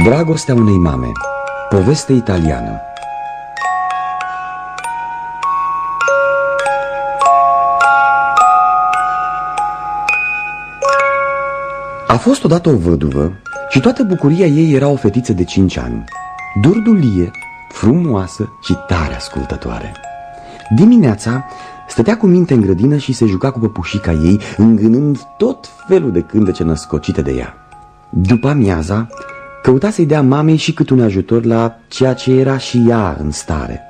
Dragostea unei mame. Poveste italiană. A fost odată o văduvă și toată bucuria ei era o fetiță de cinci ani. Durdulie, frumoasă și tare ascultătoare. Dimineața stătea cu minte în grădină și se juca cu păpușica ei Îngânând tot felul de cântece născocite de ea. După amiaza, Căuta să-i dea mamei și cât un ajutor la ceea ce era și ea în stare.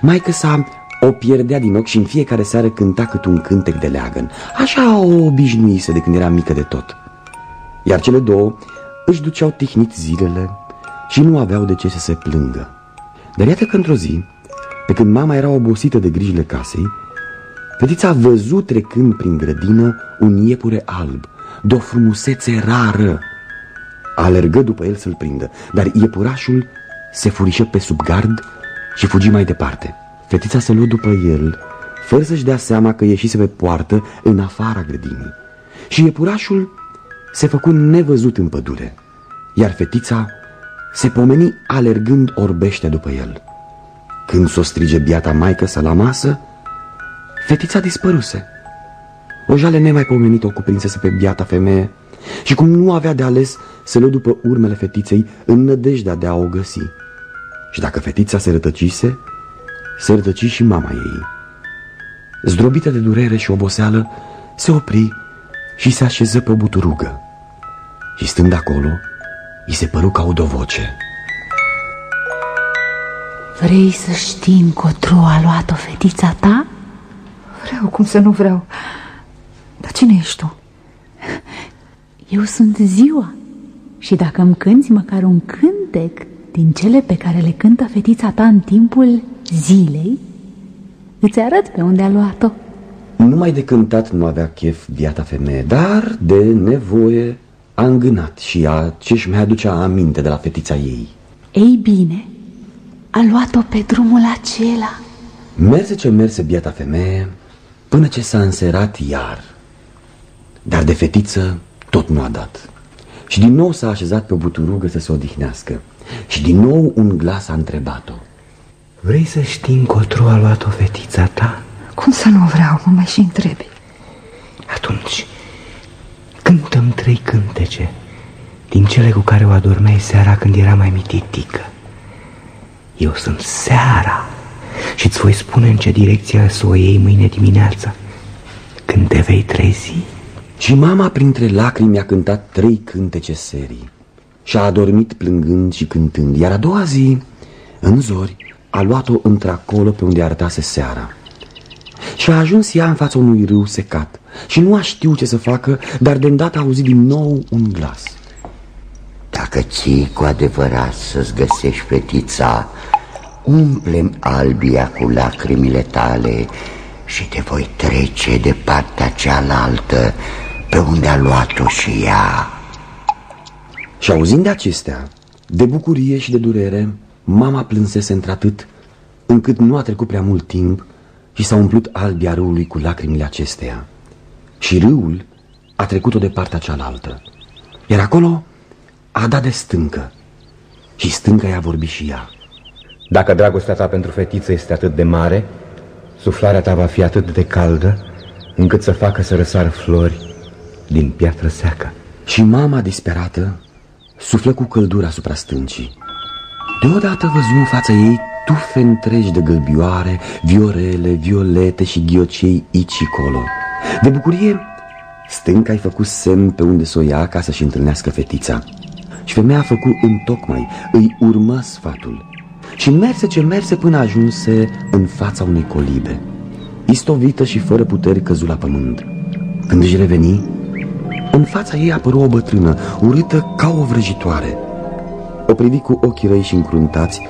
Maică sa o pierdea din ochi și în fiecare seară cânta cât un cântec de leagăn. Așa o obișnuise de când era mică de tot. Iar cele două își duceau tihnit zilele și nu aveau de ce să se plângă. Dar iată că într-o zi, pe când mama era obosită de grijile casei, fetița a văzut trecând prin grădină un iepure alb, de o frumusețe rară, Alergă după el să-l prindă, dar iepurașul se furișă pe sub gard și fugi mai departe. Fetița se luă după el, fără să-și dea seama că ieșise pe poartă în afara grădinii. Și iepurașul se făcu nevăzut în pădure, iar fetița se pomeni alergând orbește după el. Când s-o strige biata maică să la masă, fetița dispăruse. O jale nemaipomenit o cuprinsese pe biata femeie și cum nu avea de ales, se luă după urmele fetiței în nădejdea de a o găsi. Și dacă fetița se rătăcise, se rătăci și mama ei. Zdrobită de durere și oboseală, se opri și se așeză pe o buturugă. Și stând acolo, îi se păru ca o dovoce. Vrei să știi încotro a luat-o fetița ta? Vreau, cum să nu vreau. Dar cine ești tu? Eu sunt ziua și dacă îmi cânti măcar un cântec din cele pe care le cântă fetița ta în timpul zilei, îți arăt pe unde a luat-o. Numai de cântat nu avea chef biata femeie, dar de nevoie a îngânat și ea ce-și mai aducea aminte de la fetița ei. Ei bine, a luat-o pe drumul acela. Merse ce merse biata femeie până ce s-a înserat iar. Dar de fetiță tot nu a dat. Și din nou s-a așezat pe o buturugă să se odihnească. Și din nou un glas a întrebat-o. Vrei să știi încotro a luat-o fetița ta? Cum să nu vreau, mă mai și întrebi. Atunci, cântăm trei cântece din cele cu care o adormeai seara când era mai mititică. Eu sunt seara și îți voi spune în ce direcție să o iei mâine dimineața, când te vei trezi. Și mama printre lacrimi a cântat trei cântece serii și a adormit plângând și cântând, iar a doua zi, în zori, a luat-o într-acolo pe unde arătase seara. Și a ajuns ea în fața unui râu secat și nu a știu ce să facă, dar de îndată a auzit din nou un glas. Dacă ții cu adevărat să-ți găsești fetița, umplem albia cu lacrimile tale și te voi trece de partea cealaltă pe unde a luat-o și ea. Și auzind de acestea, de bucurie și de durere, mama plânsese într-atât, încât nu a trecut prea mult timp și s-a umplut albia râului cu lacrimile acesteia. Și râul a trecut-o de partea cealaltă. Iar acolo a dat de stâncă și stânca i-a vorbit și ea. Dacă dragostea ta pentru fetiță este atât de mare, suflarea ta va fi atât de caldă, încât să facă să răsară flori din piatră seacă. Și mama disperată suflă cu căldură asupra stâncii. Deodată văzu în fața ei tufe întregi de gălbioare, viorele, violete și ghiocei aici și colo. De bucurie, stânca i făcut semn pe unde să o ia ca să-și întâlnească fetița. Și femeia a făcut întocmai, îi urmă sfatul. Și merse ce merse până ajunse în fața unei colibe. Istovită și fără puteri căzu la pământ. Când își reveni, în fața ei apăru o bătrână, urâtă ca o vrăjitoare. O privi cu ochii răi și încruntați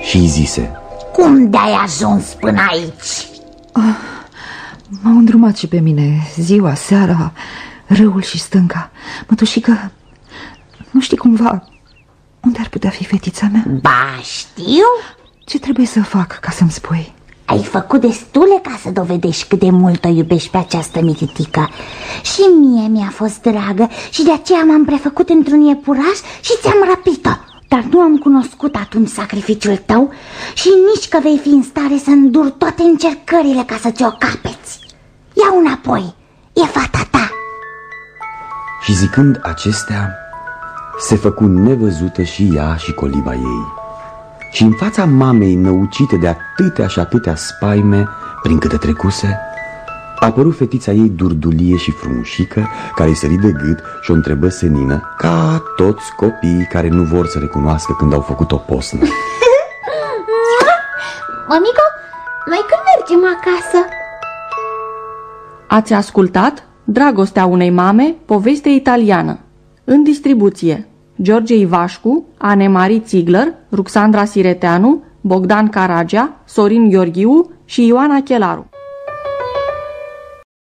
și îi zise Cum de-ai ajuns până aici? Ah, M-au îndrumat și pe mine ziua, seara, râul și stânca Mătușică, nu știi cumva unde ar putea fi fetița mea? Ba, știu Ce trebuie să fac ca să-mi spui? Ai făcut destule ca să dovedești cât de mult o iubești pe această mititică Și mie mi-a fost dragă și de aceea m-am prefăcut într-un iepuraș și ți-am răpit-o. Dar nu am cunoscut atunci sacrificiul tău și nici că vei fi în stare să îndur toate încercările ca să ți-o capeți Ia înapoi, e fata ta. Și zicând acestea, se făcu nevăzută și ea și coliba ei Și în fața mamei năucite de atâtea și atâtea spaime prin câte trecuse A apărut fetița ei durdulie și frumușică Care îi sări de gât și o întrebă senină Ca toți copiii care nu vor să recunoască când au făcut o posnă Mămico, noi când mergem acasă? Ați ascultat Dragostea unei mame, poveste italiană. În distribuție George Ivașcu, Anemarie Ziegler, Ruxandra Sireteanu, Bogdan Caragea, Sorin Gheorghiu și Ioana Chelaru.